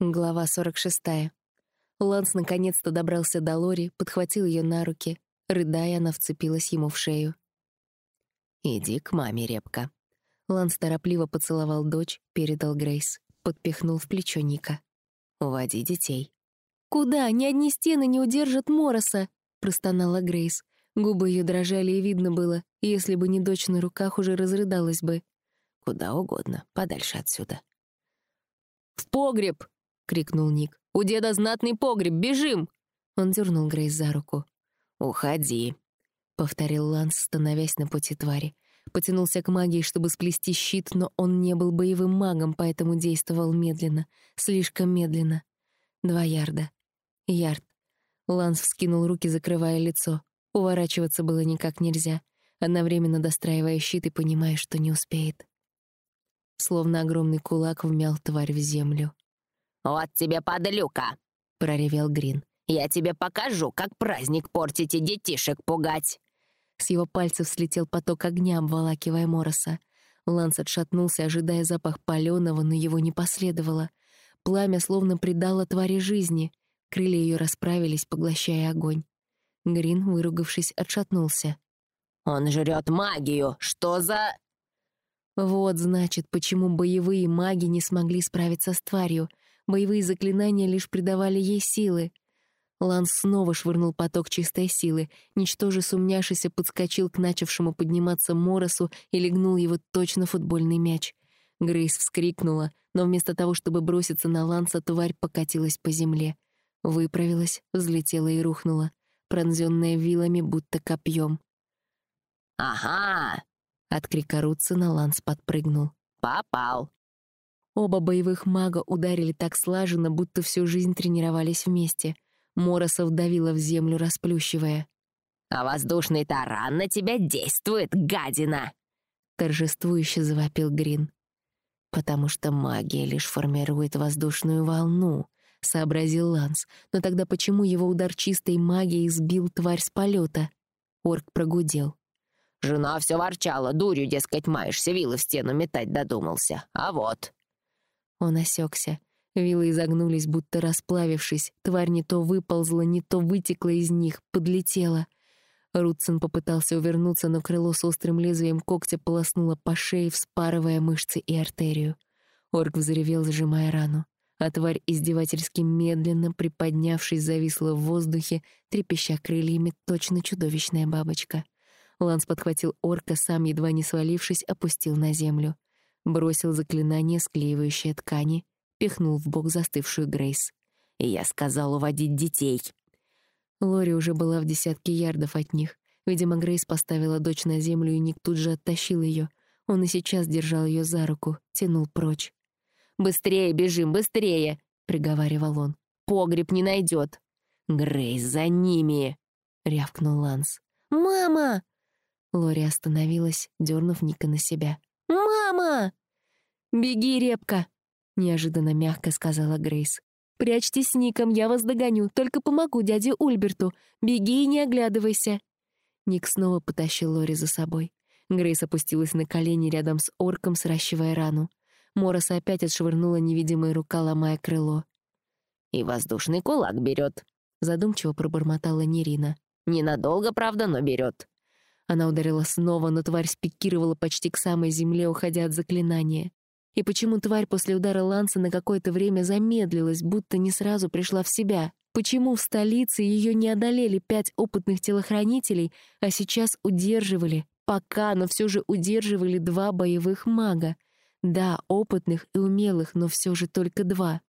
Глава 46. Ланс наконец-то добрался до Лори, подхватил ее на руки. Рыдая, она вцепилась ему в шею. «Иди к маме, Репка». Ланс торопливо поцеловал дочь, передал Грейс, подпихнул в плечо Ника. «Уводи детей». «Куда? Ни одни стены не удержат Мороса!» — простонала Грейс. Губы ее дрожали, и видно было, если бы не дочь на руках, уже разрыдалась бы. «Куда угодно, подальше отсюда». «В погреб!» — крикнул Ник. «У деда знатный погреб! Бежим!» Он дернул Грейс за руку. «Уходи», — повторил Ланс, становясь на пути твари. Потянулся к магии, чтобы сплести щит, но он не был боевым магом, поэтому действовал медленно, слишком медленно. Два ярда. Ярд. Ланс вскинул руки, закрывая лицо. Уворачиваться было никак нельзя, одновременно достраивая щит и понимая, что не успеет. Словно огромный кулак вмял тварь в землю. «Вот тебе подлюка!» — проревел Грин. «Я тебе покажу, как праздник портить и детишек пугать!» С его пальцев слетел поток огня, обволакивая Мороса. Ланс отшатнулся, ожидая запах палёного, но его не последовало. Пламя словно придало твари жизни. Крылья ее расправились, поглощая огонь. Грин, выругавшись, отшатнулся. «Он жрет магию! Что за...» Вот, значит, почему боевые маги не смогли справиться с тварью. Боевые заклинания лишь придавали ей силы. Ланс снова швырнул поток чистой силы. Ничтоже сумняшися подскочил к начавшему подниматься Моросу и легнул его точно футбольный мяч. Грейс вскрикнула, но вместо того, чтобы броситься на Ланса, тварь покатилась по земле. Выправилась, взлетела и рухнула, пронзённая вилами, будто копьем. «Ага!» — от крика Рутсена Ланс подпрыгнул. «Попал!» Оба боевых мага ударили так слаженно, будто всю жизнь тренировались вместе. Моросов давила в землю, расплющивая. «А воздушный таран на тебя действует, гадина!» Торжествующе завопил Грин. «Потому что магия лишь формирует воздушную волну», — сообразил Ланс. «Но тогда почему его удар чистой магией сбил тварь с полета? Орк прогудел. «Жена все ворчала, дурью, дескать, маешься, вилы в стену метать додумался. А вот...» Он осекся. Вилы изогнулись, будто расплавившись. Тварь не то выползла, не то вытекла из них, подлетела. Рутсен попытался увернуться, но крыло с острым лезвием когтя полоснуло по шее, вспарывая мышцы и артерию. Орк взревел, сжимая рану. А тварь издевательски медленно, приподнявшись, зависла в воздухе, трепеща крыльями, точно чудовищная бабочка. Ланс подхватил орка, сам, едва не свалившись, опустил на землю бросил заклинание, склеивающее ткани, пихнул в бок застывшую Грейс. «Я сказал уводить детей!» Лори уже была в десятке ярдов от них. Видимо, Грейс поставила дочь на землю, и Ник тут же оттащил ее. Он и сейчас держал ее за руку, тянул прочь. «Быстрее бежим, быстрее!» — приговаривал он. «Погреб не найдет!» «Грейс, за ними!» — рявкнул Ланс. «Мама!» Лори остановилась, дернув Ника на себя. «Мама!» «Беги, репка!» — неожиданно мягко сказала Грейс. «Прячьтесь с Ником, я вас догоню, только помогу дяде Ульберту. Беги и не оглядывайся!» Ник снова потащил Лори за собой. Грейс опустилась на колени рядом с орком, сращивая рану. Мороса опять отшвырнула невидимая рука, ломая крыло. «И воздушный кулак берет», — задумчиво пробормотала Нерина. «Ненадолго, правда, но берет. Она ударила снова, но тварь спикировала почти к самой земле, уходя от заклинания. И почему тварь после удара Ланса на какое-то время замедлилась, будто не сразу пришла в себя? Почему в столице ее не одолели пять опытных телохранителей, а сейчас удерживали, пока, но все же удерживали два боевых мага? Да, опытных и умелых, но все же только два.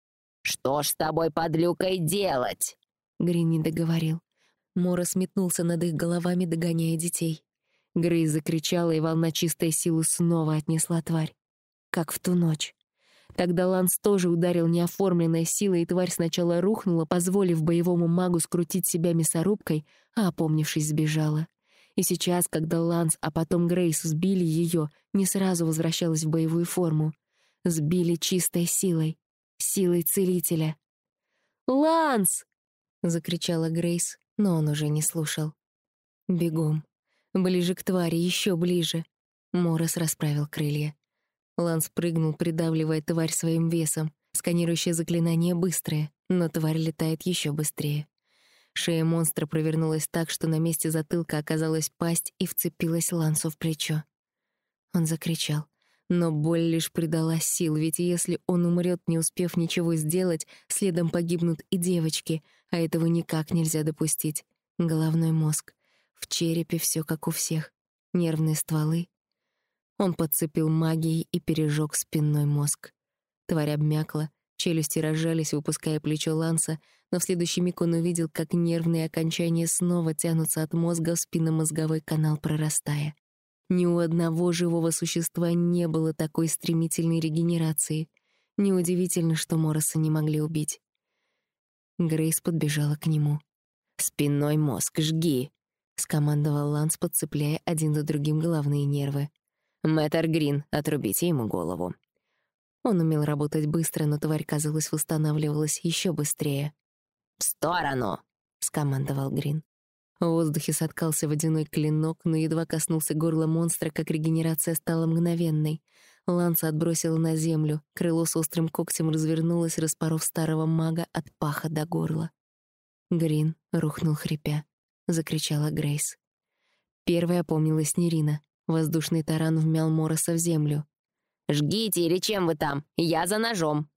«Что ж с тобой, подлюкой, делать?» Грин не договорил. Мора сметнулся над их головами, догоняя детей. Грей закричала, и волна чистой силы снова отнесла тварь. Как в ту ночь. Тогда Ланс тоже ударил неоформленной силой, и тварь сначала рухнула, позволив боевому магу скрутить себя мясорубкой, а, опомнившись, сбежала. И сейчас, когда Ланс, а потом Грейс сбили ее, не сразу возвращалась в боевую форму. Сбили чистой силой, силой целителя. «Ланс!» — закричала Грейс, но он уже не слушал. «Бегом!» Ближе к твари, еще ближе. Морос расправил крылья. Ланс прыгнул, придавливая тварь своим весом. Сканирующее заклинание быстрое, но тварь летает еще быстрее. Шея монстра провернулась так, что на месте затылка оказалась пасть и вцепилась Лансу в плечо. Он закричал. Но боль лишь придала сил, ведь если он умрет, не успев ничего сделать, следом погибнут и девочки, а этого никак нельзя допустить. Головной мозг. В черепе все как у всех. Нервные стволы. Он подцепил магией и пережег спинной мозг. Тварь обмякла, челюсти разжались, выпуская плечо Ланса, но в следующий миг он увидел, как нервные окончания снова тянутся от мозга в спинномозговой канал, прорастая. Ни у одного живого существа не было такой стремительной регенерации. Неудивительно, что Мороса не могли убить. Грейс подбежала к нему. «Спинной мозг, жги!» — скомандовал Ланс, подцепляя один за другим головные нервы. «Мэтр Грин, отрубите ему голову». Он умел работать быстро, но тварь, казалось, восстанавливалась еще быстрее. «В сторону!» — скомандовал Грин. В воздухе соткался водяной клинок, но едва коснулся горла монстра, как регенерация стала мгновенной. Ланса отбросила на землю, крыло с острым когтем развернулось, распоров старого мага от паха до горла. Грин рухнул хрипя. Закричала Грейс. Первая опомнилась Нерина. Воздушный таран вмял Мороса в землю. «Жгите или чем вы там? Я за ножом!»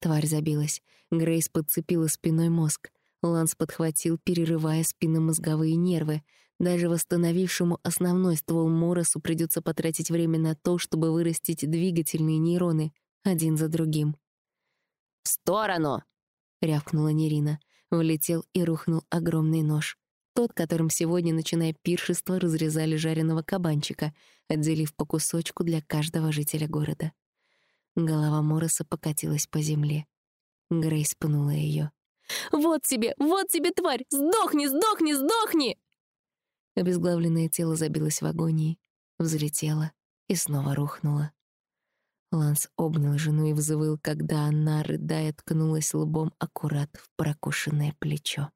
Тварь забилась. Грейс подцепила спиной мозг. Ланс подхватил, перерывая спинномозговые нервы. Даже восстановившему основной ствол Моросу придется потратить время на то, чтобы вырастить двигательные нейроны, один за другим. «В сторону!» — рявкнула Нерина. Влетел и рухнул огромный нож. Тот, которым сегодня, начиная пиршество, разрезали жареного кабанчика, отделив по кусочку для каждого жителя города. Голова Мороса покатилась по земле. Грейс пнула ее. «Вот тебе! Вот тебе, тварь! Сдохни, сдохни, сдохни!» Обезглавленное тело забилось в агонии, взлетело и снова рухнуло. Ланс обнял жену и взвыл, когда она, рыдая, ткнулась лбом аккурат в прокушенное плечо.